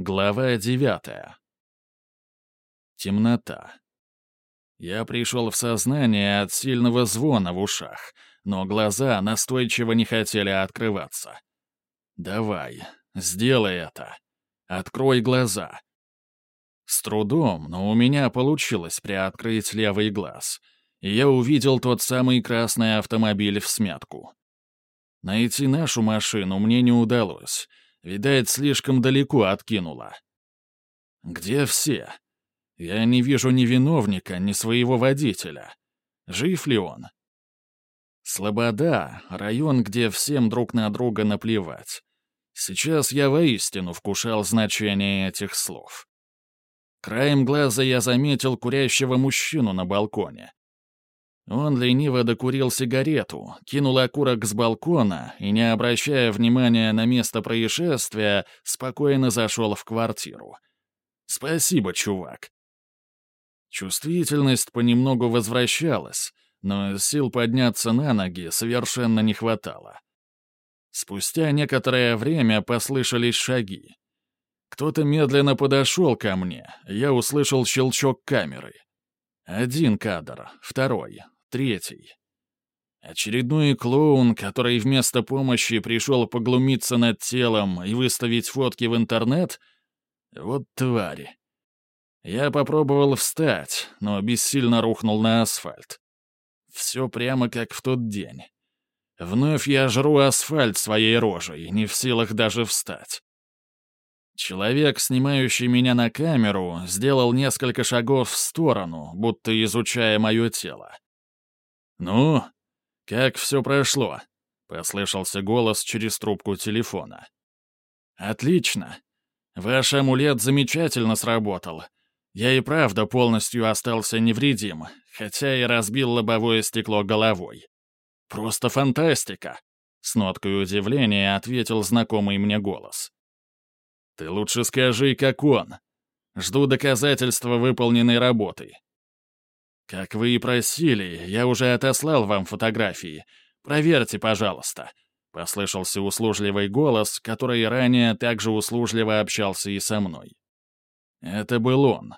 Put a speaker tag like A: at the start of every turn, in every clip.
A: Глава девятая. Темнота. Я пришел в сознание от сильного звона в ушах, но глаза настойчиво не хотели открываться. «Давай, сделай это. Открой глаза». С трудом, но у меня получилось приоткрыть левый глаз, и я увидел тот самый красный автомобиль в смятку. Найти нашу машину мне не удалось — Видать, слишком далеко откинула. Где все? Я не вижу ни виновника, ни своего водителя. Жив ли он? Слобода — район, где всем друг на друга наплевать. Сейчас я воистину вкушал значение этих слов. Краем глаза я заметил курящего мужчину на балконе. Он лениво докурил сигарету, кинул окурок с балкона и, не обращая внимания на место происшествия, спокойно зашел в квартиру. «Спасибо, чувак». Чувствительность понемногу возвращалась, но сил подняться на ноги совершенно не хватало. Спустя некоторое время послышались шаги. Кто-то медленно подошел ко мне, я услышал щелчок камеры. Один кадр, второй, третий. Очередной клоун, который вместо помощи пришел поглумиться над телом и выставить фотки в интернет? Вот твари. Я попробовал встать, но бессильно рухнул на асфальт. Все прямо как в тот день. Вновь я жру асфальт своей рожей, не в силах даже встать. Человек, снимающий меня на камеру, сделал несколько шагов в сторону, будто изучая мое тело. «Ну, как все прошло?» — послышался голос через трубку телефона. «Отлично. Ваш амулет замечательно сработал. Я и правда полностью остался невредим, хотя и разбил лобовое стекло головой. Просто фантастика!» — с ноткой удивления ответил знакомый мне голос. «Ты лучше скажи, как он. Жду доказательства выполненной работы. «Как вы и просили, я уже отослал вам фотографии. Проверьте, пожалуйста», — послышался услужливый голос, который ранее также услужливо общался и со мной. Это был он,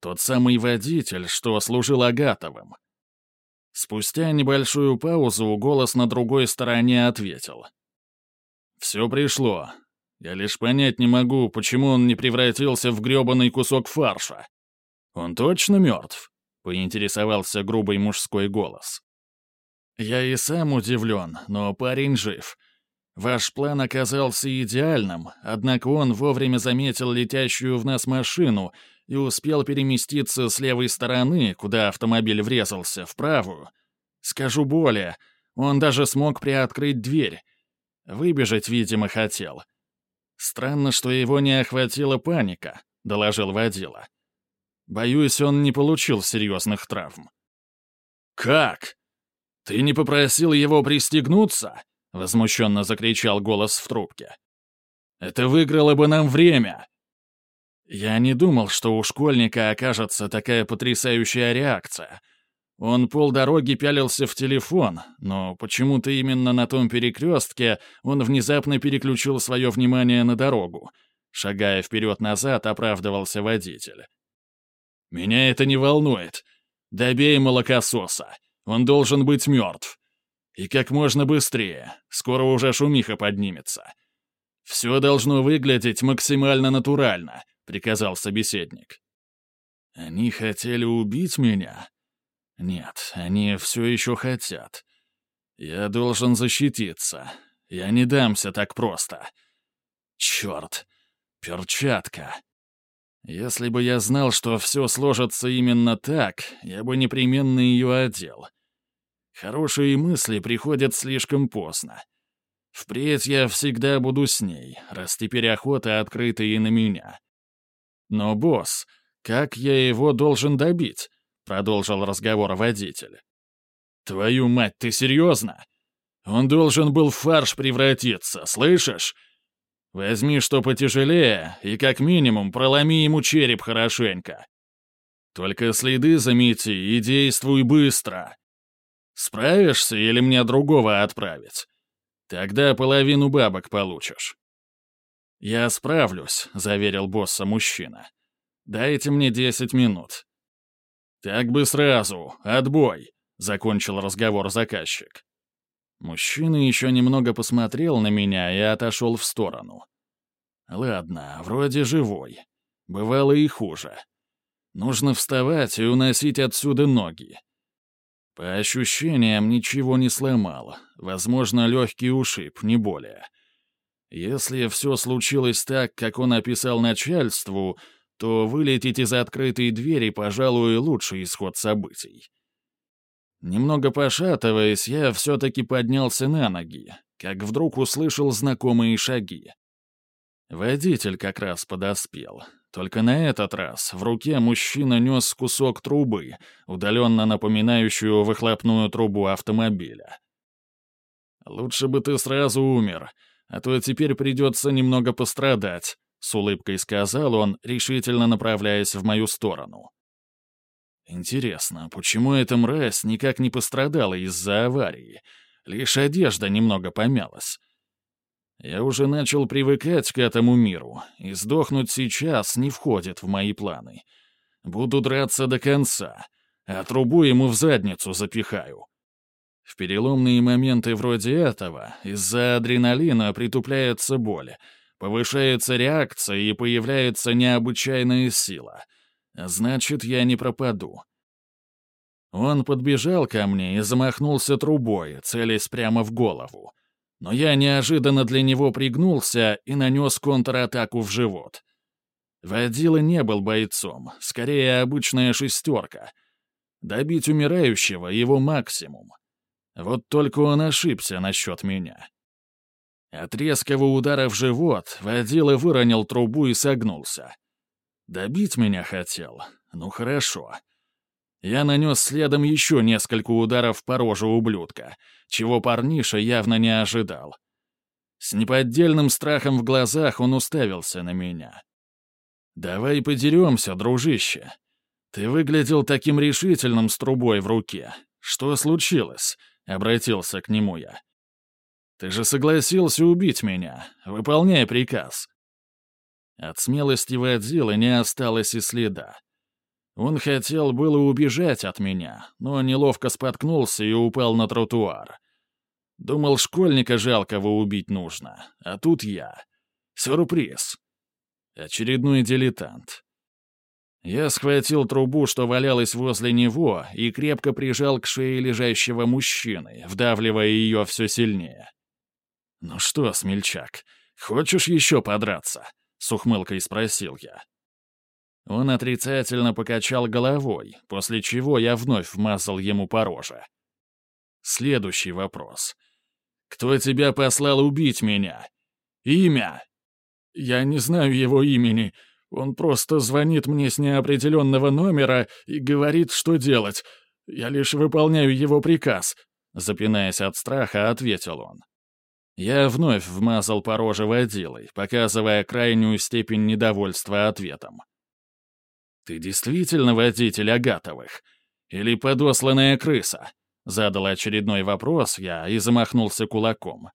A: тот самый водитель, что служил Агатовым. Спустя небольшую паузу голос на другой стороне ответил. «Все пришло. Я лишь понять не могу, почему он не превратился в грёбаный кусок фарша. Он точно мертв?» — поинтересовался грубый мужской голос. «Я и сам удивлен, но парень жив. Ваш план оказался идеальным, однако он вовремя заметил летящую в нас машину и успел переместиться с левой стороны, куда автомобиль врезался, в правую. Скажу более, он даже смог приоткрыть дверь. Выбежать, видимо, хотел. Странно, что его не охватила паника», — доложил водила. Боюсь, он не получил серьезных травм. «Как? Ты не попросил его пристегнуться?» — возмущенно закричал голос в трубке. «Это выиграло бы нам время!» Я не думал, что у школьника окажется такая потрясающая реакция. Он полдороги пялился в телефон, но почему-то именно на том перекрестке он внезапно переключил свое внимание на дорогу. Шагая вперед-назад, оправдывался водитель. Меня это не волнует. Добей молокососа. Он должен быть мертв. И как можно быстрее. Скоро уже шумиха поднимется. Все должно выглядеть максимально натурально, приказал собеседник. Они хотели убить меня? Нет, они все еще хотят. Я должен защититься. Я не дамся так просто. Черт, перчатка. Если бы я знал, что все сложится именно так, я бы непременно ее одел. Хорошие мысли приходят слишком поздно. Впредь я всегда буду с ней, раз теперь охота открыта и на меня. Но, босс, как я его должен добить? Продолжил разговор водитель. Твою мать, ты серьезно? Он должен был в фарш превратиться, слышишь? Возьми что потяжелее и как минимум проломи ему череп хорошенько. Только следы замети и действуй быстро. Справишься или мне другого отправить? Тогда половину бабок получишь. «Я справлюсь», — заверил босса мужчина. «Дайте мне десять минут». «Так бы сразу, отбой», — закончил разговор заказчик. Мужчина еще немного посмотрел на меня и отошел в сторону. «Ладно, вроде живой. Бывало и хуже. Нужно вставать и уносить отсюда ноги. По ощущениям, ничего не сломал. Возможно, легкий ушиб, не более. Если все случилось так, как он описал начальству, то вылететь из открытой двери, пожалуй, лучший исход событий. Немного пошатываясь, я все-таки поднялся на ноги, как вдруг услышал знакомые шаги. Водитель как раз подоспел. Только на этот раз в руке мужчина нес кусок трубы, удаленно напоминающую выхлопную трубу автомобиля. «Лучше бы ты сразу умер, а то теперь придется немного пострадать», — с улыбкой сказал он, решительно направляясь в мою сторону. «Интересно, почему эта мразь никак не пострадала из-за аварии? Лишь одежда немного помялась». Я уже начал привыкать к этому миру, и сдохнуть сейчас не входит в мои планы. Буду драться до конца, а трубу ему в задницу запихаю. В переломные моменты вроде этого из-за адреналина притупляется боль, повышается реакция и появляется необычайная сила. Значит, я не пропаду. Он подбежал ко мне и замахнулся трубой, целясь прямо в голову но я неожиданно для него пригнулся и нанес контратаку в живот. Водила не был бойцом, скорее обычная шестерка. Добить умирающего — его максимум. Вот только он ошибся насчет меня. От резкого удара в живот водила выронил трубу и согнулся. Добить меня хотел? Ну хорошо. Я нанес следом еще несколько ударов по роже ублюдка, чего парниша явно не ожидал. С неподдельным страхом в глазах он уставился на меня. «Давай подеремся, дружище. Ты выглядел таким решительным с трубой в руке. Что случилось?» — обратился к нему я. «Ты же согласился убить меня. Выполняй приказ». От смелости водила не осталось и следа. Он хотел было убежать от меня, но неловко споткнулся и упал на тротуар. Думал, школьника жалкого убить нужно, а тут я. Сюрприз. Очередной дилетант. Я схватил трубу, что валялась возле него, и крепко прижал к шее лежащего мужчины, вдавливая ее все сильнее. «Ну что, смельчак, хочешь еще подраться?» — с ухмылкой спросил я. Он отрицательно покачал головой, после чего я вновь вмазал ему по роже. Следующий вопрос. «Кто тебя послал убить меня? Имя?» «Я не знаю его имени. Он просто звонит мне с неопределенного номера и говорит, что делать. Я лишь выполняю его приказ», — запинаясь от страха, ответил он. Я вновь вмазал по роже водилой, показывая крайнюю степень недовольства ответом. «Ты действительно водитель Агатовых? Или подосланная крыса?» Задал очередной вопрос я и замахнулся кулаком.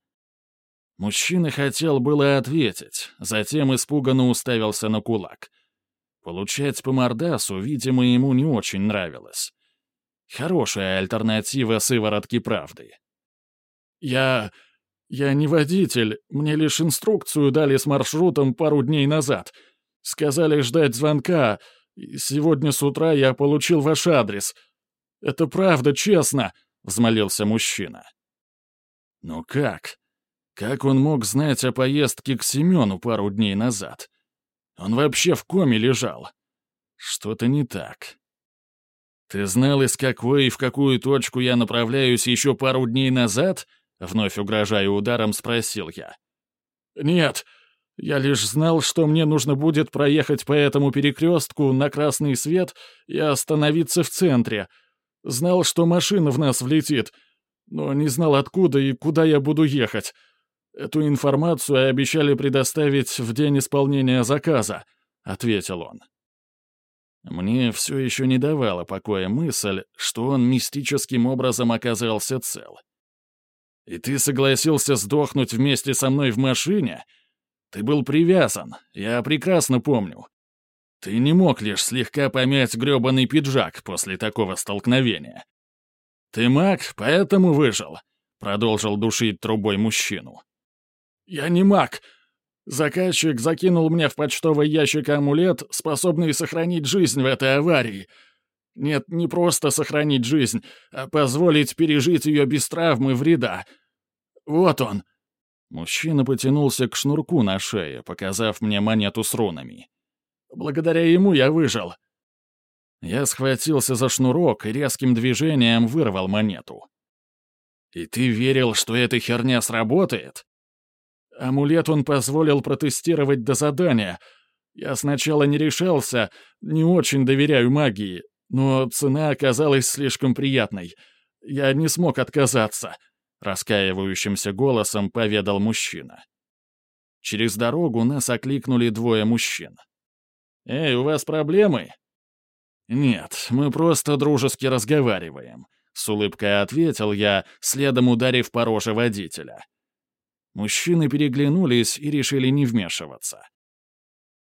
A: Мужчина хотел было ответить, затем испуганно уставился на кулак. Получать по мордасу, видимо, ему не очень нравилось. Хорошая альтернатива сыворотки правды. «Я... я не водитель, мне лишь инструкцию дали с маршрутом пару дней назад. Сказали ждать звонка, сегодня с утра я получил ваш адрес. Это правда, честно!» — взмолился мужчина. «Ну как? Как он мог знать о поездке к Семену пару дней назад? Он вообще в коме лежал. Что-то не так. Ты знал, из какой и в какую точку я направляюсь еще пару дней назад?» Вновь угрожая ударом, спросил я. «Нет, я лишь знал, что мне нужно будет проехать по этому перекрестку на красный свет и остановиться в центре. Знал, что машина в нас влетит, но не знал, откуда и куда я буду ехать. Эту информацию обещали предоставить в день исполнения заказа», — ответил он. Мне все еще не давала покоя мысль, что он мистическим образом оказался цел. «И ты согласился сдохнуть вместе со мной в машине?» Ты был привязан, я прекрасно помню. Ты не мог лишь слегка помять грёбаный пиджак после такого столкновения. Ты маг, поэтому выжил», — продолжил душить трубой мужчину. «Я не маг. Заказчик закинул мне в почтовый ящик амулет, способный сохранить жизнь в этой аварии. Нет, не просто сохранить жизнь, а позволить пережить ее без травмы вреда. Вот он». Мужчина потянулся к шнурку на шее, показав мне монету с рунами. Благодаря ему я выжил. Я схватился за шнурок и резким движением вырвал монету. «И ты верил, что эта херня сработает?» Амулет он позволил протестировать до задания. Я сначала не решался, не очень доверяю магии, но цена оказалась слишком приятной. Я не смог отказаться», — раскаивающимся голосом поведал мужчина. Через дорогу нас окликнули двое мужчин. «Эй, у вас проблемы?» «Нет, мы просто дружески разговариваем», — с улыбкой ответил я, следом ударив по роже водителя. Мужчины переглянулись и решили не вмешиваться.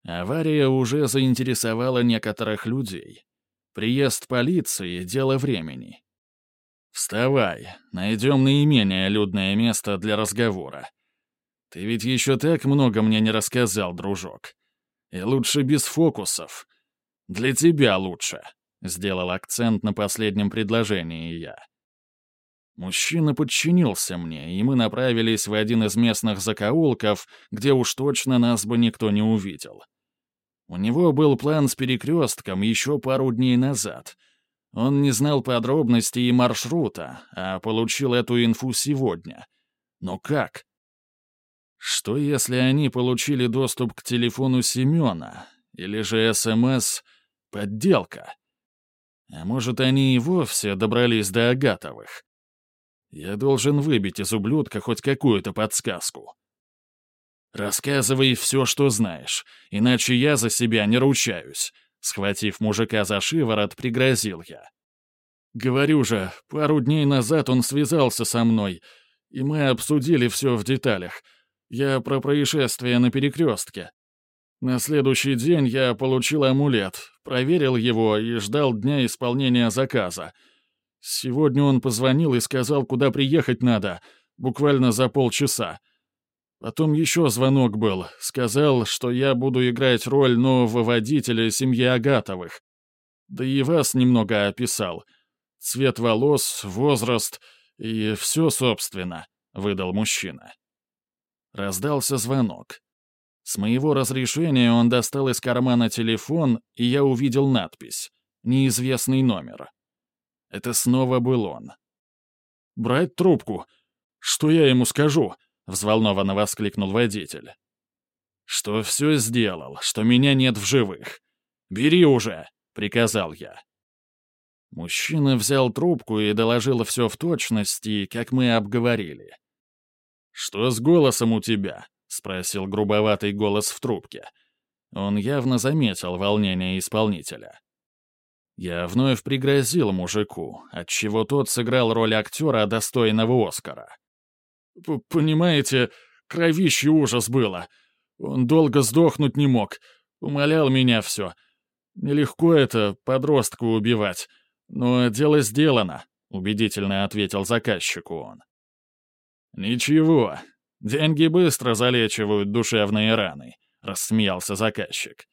A: Авария уже заинтересовала некоторых людей. Приезд полиции — дело времени. «Вставай, найдем наименее людное место для разговора. Ты ведь еще так много мне не рассказал, дружок. И лучше без фокусов. Для тебя лучше», — сделал акцент на последнем предложении я. Мужчина подчинился мне, и мы направились в один из местных закоулков, где уж точно нас бы никто не увидел. У него был план с перекрестком еще пару дней назад. Он не знал подробностей и маршрута, а получил эту инфу сегодня. Но как? Что если они получили доступ к телефону Семена? Или же СМС — подделка? А может, они и вовсе добрались до Агатовых? Я должен выбить из ублюдка хоть какую-то подсказку. «Рассказывай все, что знаешь, иначе я за себя не ручаюсь», — схватив мужика за шиворот, пригрозил я. «Говорю же, пару дней назад он связался со мной, и мы обсудили все в деталях — я про происшествие на перекрестке. На следующий день я получил амулет, проверил его и ждал дня исполнения заказа. Сегодня он позвонил и сказал, куда приехать надо, буквально за полчаса. Потом еще звонок был, сказал, что я буду играть роль нового водителя семьи Агатовых. Да и вас немного описал. Цвет волос, возраст и все собственно, — выдал мужчина. Раздался звонок. С моего разрешения он достал из кармана телефон, и я увидел надпись «Неизвестный номер». Это снова был он. «Брать трубку? Что я ему скажу?» — взволнованно воскликнул водитель. «Что все сделал, что меня нет в живых. Бери уже!» — приказал я. Мужчина взял трубку и доложил все в точности, как мы обговорили. «Что с голосом у тебя?» — спросил грубоватый голос в трубке. Он явно заметил волнение исполнителя. Я вновь пригрозил мужику, отчего тот сыграл роль актера, достойного Оскара. «Понимаете, кровище ужас было. Он долго сдохнуть не мог. Умолял меня все. Нелегко это, подростку убивать. Но дело сделано», — убедительно ответил заказчику он. «Ничего, деньги быстро залечивают душевные раны», — рассмеялся заказчик.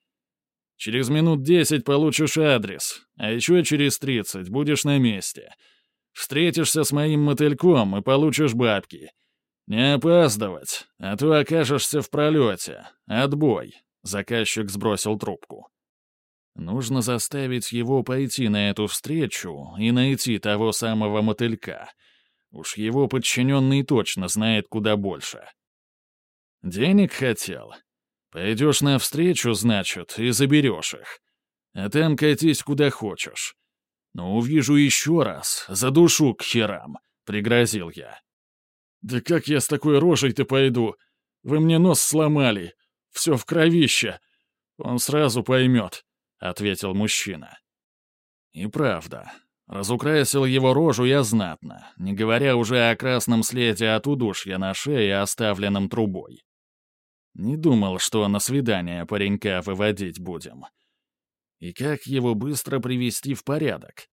A: «Через минут десять получишь адрес, а еще через тридцать будешь на месте. Встретишься с моим мотыльком и получишь бабки. Не опаздывать, а то окажешься в пролете. Отбой», — заказчик сбросил трубку. Нужно заставить его пойти на эту встречу и найти того самого мотылька — Уж его подчиненный точно знает куда больше. Денег хотел? Пойдешь навстречу, значит, и заберешь их. А там катись куда хочешь. Но увижу еще раз, задушу к херам, — пригрозил я. «Да как я с такой рожей-то пойду? Вы мне нос сломали. Все в кровище. Он сразу поймет», — ответил мужчина. И правда, Разукрасил его рожу я знатно, не говоря уже о красном следе от удушья на шее, оставленном трубой. Не думал, что на свидание паренька выводить будем. И как его быстро привести в порядок?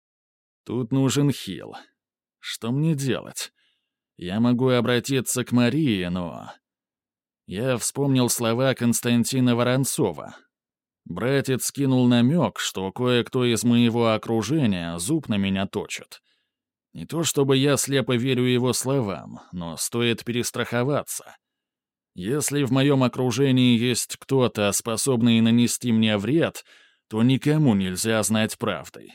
A: Тут нужен хил. Что мне делать? Я могу обратиться к Марии, но... Я вспомнил слова Константина Воронцова. Братец кинул намек, что кое-кто из моего окружения зуб на меня точит. Не то чтобы я слепо верю его словам, но стоит перестраховаться. Если в моем окружении есть кто-то, способный нанести мне вред, то никому нельзя знать правды.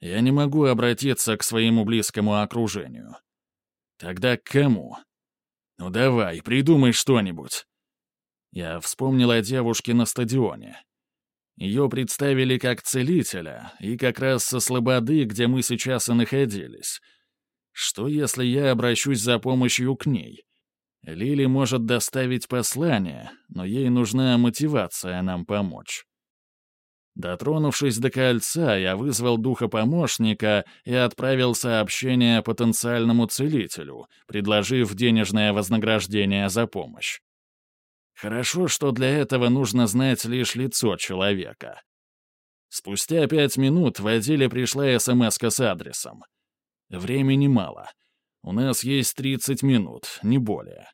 A: Я не могу обратиться к своему близкому окружению. Тогда к кому? Ну давай, придумай что-нибудь. Я вспомнил о девушке на стадионе. Ее представили как целителя, и как раз со слободы, где мы сейчас и находились. Что, если я обращусь за помощью к ней? Лили может доставить послание, но ей нужна мотивация нам помочь. Дотронувшись до кольца, я вызвал духа помощника и отправил сообщение потенциальному целителю, предложив денежное вознаграждение за помощь. Хорошо, что для этого нужно знать лишь лицо человека. Спустя пять минут в отделе пришла смс с адресом. Времени мало — у нас есть 30 минут, не более.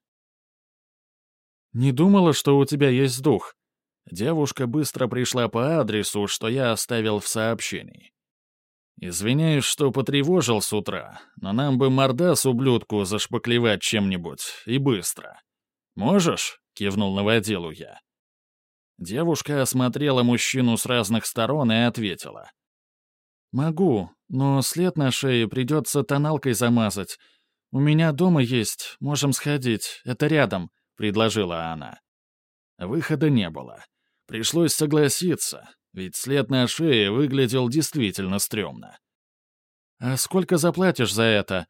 A: Не думала, что у тебя есть дух. Девушка быстро пришла по адресу, что я оставил в сообщении. Извиняюсь, что потревожил с утра, но нам бы мордас ублюдку зашпаклевать чем-нибудь, и быстро. Можешь? — кивнул на водилу я. Девушка осмотрела мужчину с разных сторон и ответила. «Могу, но след на шее придется тоналкой замазать, «У меня дома есть, можем сходить, это рядом», — предложила она. Выхода не было. Пришлось согласиться, ведь след на шее выглядел действительно стрёмно. «А сколько заплатишь за это?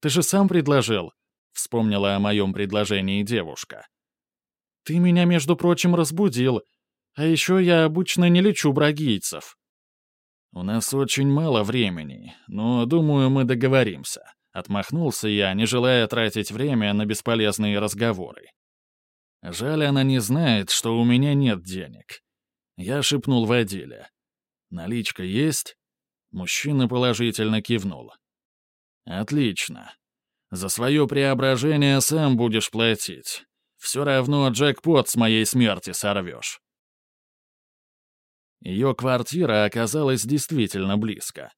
A: Ты же сам предложил», — вспомнила о моем предложении девушка. «Ты меня, между прочим, разбудил. А еще я обычно не лечу брагийцев». «У нас очень мало времени, но, думаю, мы договоримся», Отмахнулся я, не желая тратить время на бесполезные разговоры. Жаль, она не знает, что у меня нет денег. Я шепнул водиле. «Наличка есть?» Мужчина положительно кивнул. «Отлично. За свое преображение сам будешь платить. Все равно джекпот с моей смерти сорвешь». Ее квартира оказалась действительно близко.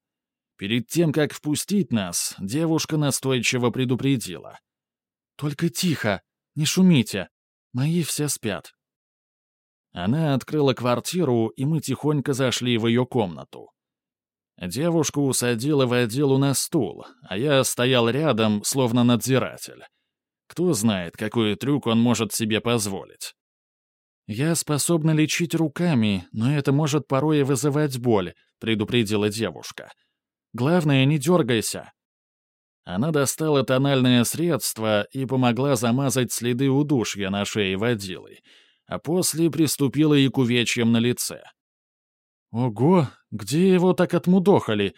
A: Перед тем, как впустить нас, девушка настойчиво предупредила. «Только тихо, не шумите, мои все спят». Она открыла квартиру, и мы тихонько зашли в ее комнату. Девушку усадила в на стул, а я стоял рядом, словно надзиратель. Кто знает, какой трюк он может себе позволить. «Я способна лечить руками, но это может порой вызывать боль», — предупредила девушка. — Главное, не дергайся». Она достала тональное средство и помогла замазать следы удушья на шее водилы, а после приступила и к увечьям на лице. «Ого, где его так отмудохали?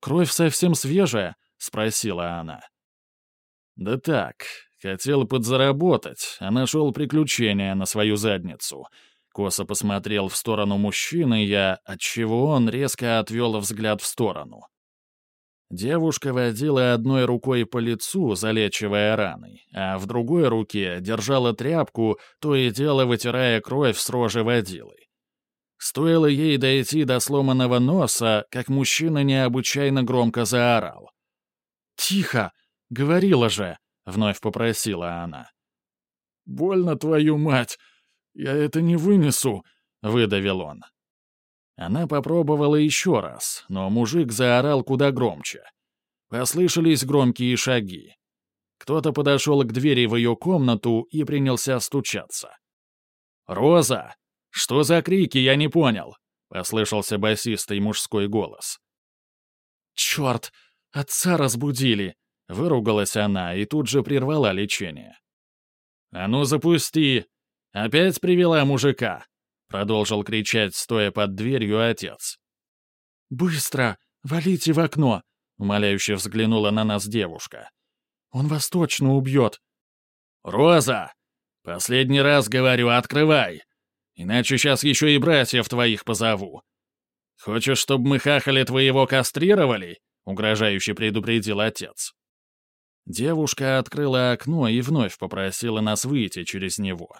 A: Кровь совсем свежая?» — спросила она. «Да так, хотел подзаработать, а нашел приключения на свою задницу». Косо посмотрел в сторону мужчины я, отчего он резко отвел взгляд в сторону. Девушка водила одной рукой по лицу, залечивая раны, а в другой руке держала тряпку, то и дело вытирая кровь с рожи водилы. Стоило ей дойти до сломанного носа, как мужчина необычайно громко заорал. «Тихо! Говорила же!» — вновь попросила она. «Больно, твою мать! Я это не вынесу!» — выдавил он. Она попробовала еще раз, но мужик заорал куда громче. Послышались громкие шаги. Кто-то подошел к двери в ее комнату и принялся стучаться. «Роза! Что за крики, я не понял!» — послышался басистый мужской голос. «Черт! Отца разбудили!» — выругалась она и тут же прервала лечение. «А ну запусти! Опять привела мужика!» Продолжил кричать, стоя под дверью отец. «Быстро! Валите в окно!» — умоляюще взглянула на нас девушка. «Он вас точно убьет!» «Роза!» Последний раз говорю, открывай. Иначе сейчас еще и братьев твоих позову. Хочешь, чтобы мы хахали твоего кастрировали?» — угрожающе предупредил отец. Девушка открыла окно и вновь попросила нас выйти через него.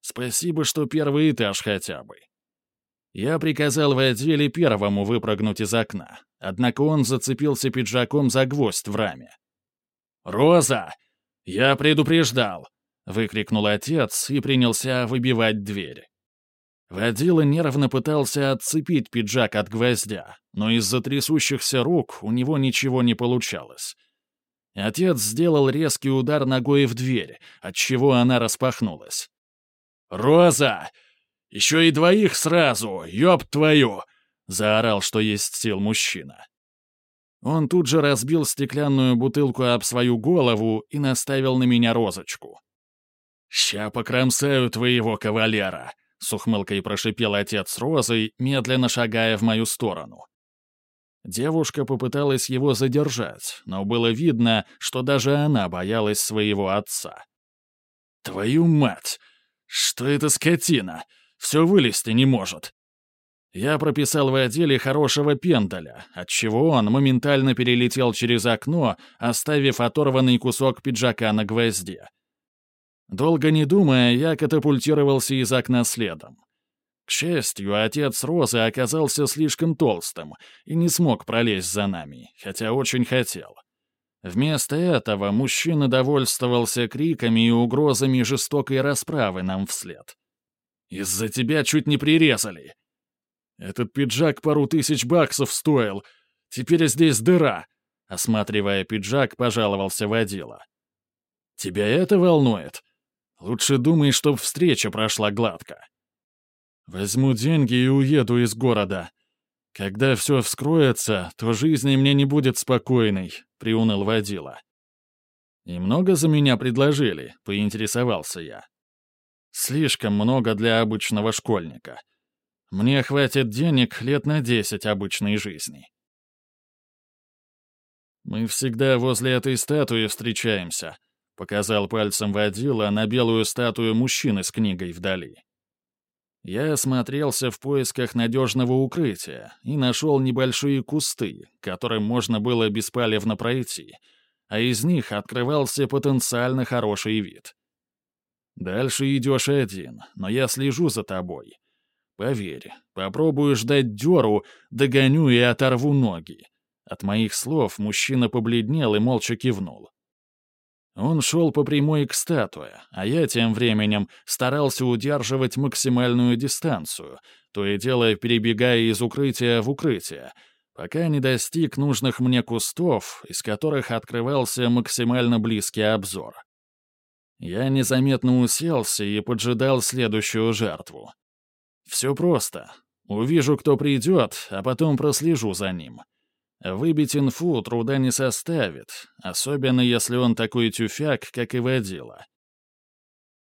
A: Спасибо, что первый этаж хотя бы. Я приказал Вадиле первому выпрыгнуть из окна, однако он зацепился пиджаком за гвоздь в раме. «Роза! Я предупреждал!» — выкрикнул отец и принялся выбивать дверь. Водила нервно пытался отцепить пиджак от гвоздя, но из-за трясущихся рук у него ничего не получалось. Отец сделал резкий удар ногой в дверь, отчего она распахнулась. «Роза! Еще и двоих сразу, ёб твою!» — заорал, что есть сил мужчина. Он тут же разбил стеклянную бутылку об свою голову и наставил на меня розочку. «Ща покромсаю твоего кавалера!» — с ухмылкой прошипел отец Розой, медленно шагая в мою сторону. Девушка попыталась его задержать, но было видно, что даже она боялась своего отца. «Твою мать! Что это скотина? Все вылезти не может!» Я прописал в отделе хорошего пендаля, отчего он моментально перелетел через окно, оставив оторванный кусок пиджака на гвозде. Долго не думая, я катапультировался из окна следом. К счастью, отец Розы оказался слишком толстым и не смог пролезть за нами, хотя очень хотел. Вместо этого мужчина довольствовался криками и угрозами жестокой расправы нам вслед. «Из-за тебя чуть не прирезали!» «Этот пиджак пару тысяч баксов стоил. Теперь здесь дыра!» Осматривая пиджак, пожаловался водила. «Тебя это волнует? Лучше думай, чтоб встреча прошла гладко». Возьму деньги и уеду из города. Когда все вскроется, то жизни мне не будет спокойной», — приуныл водила. «И много за меня предложили?» — поинтересовался я. «Слишком много для обычного школьника. Мне хватит денег лет на десять обычной жизни». «Мы всегда возле этой статуи встречаемся», — показал пальцем водила на белую статую мужчины с книгой вдали. Я осмотрелся в поисках надежного укрытия и нашел небольшие кусты, которым можно было беспалевно пройти, а из них открывался потенциально хороший вид. Дальше идешь один, но я слежу за тобой. Поверь, попробую ждать дёру, догоню и оторву ноги. От моих слов мужчина побледнел и молча кивнул. Он шел по прямой к статуе, а я тем временем старался удерживать максимальную дистанцию, то и дело перебегая из укрытия в укрытие, пока не достиг нужных мне кустов, из которых открывался максимально близкий обзор. Я незаметно уселся и поджидал следующую жертву. Все просто. Увижу, кто придет, а потом прослежу за ним. Выбить инфу труда не составит, особенно если он такой тюфяк, как и водила.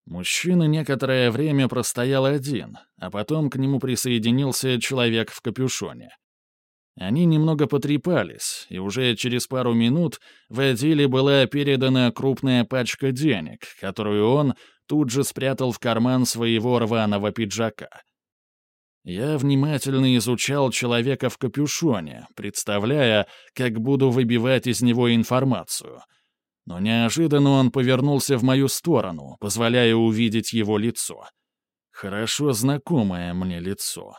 A: Мужчина некоторое время простоял один, а потом к нему присоединился человек в капюшоне. Они немного потрепались, и уже через пару минут в отделе была передана крупная пачка денег, которую он тут же спрятал в карман своего рваного пиджака. Я внимательно изучал человека в капюшоне, представляя, как буду выбивать из него информацию. Но неожиданно он повернулся в мою сторону, позволяя увидеть его лицо. Хорошо знакомое мне лицо.